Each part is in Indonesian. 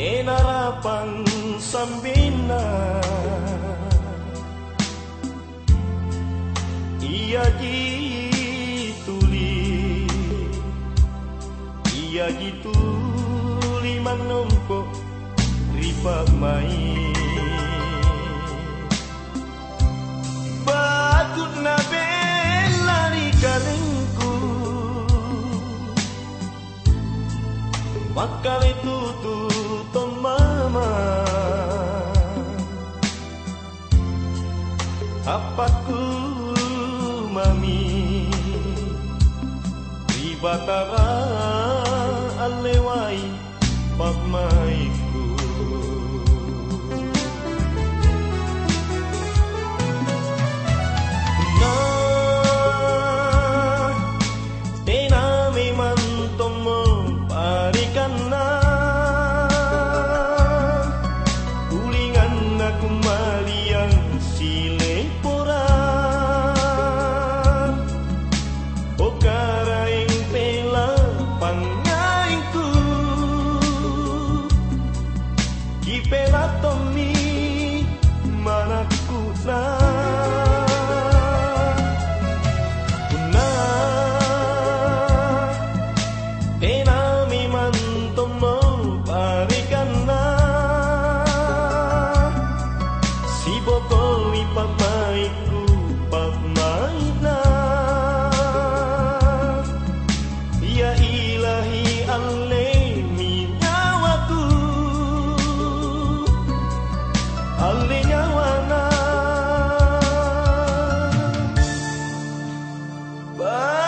Ninarapang sambina. Iya gituli. Iya gitu limang nompo Ripa main. batara ang liway pagmay Bye.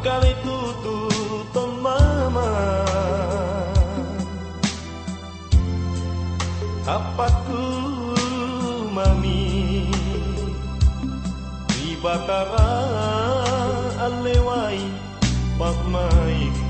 Kami tutup pemahaman Apaku mami? Di batara alewai Pakmaik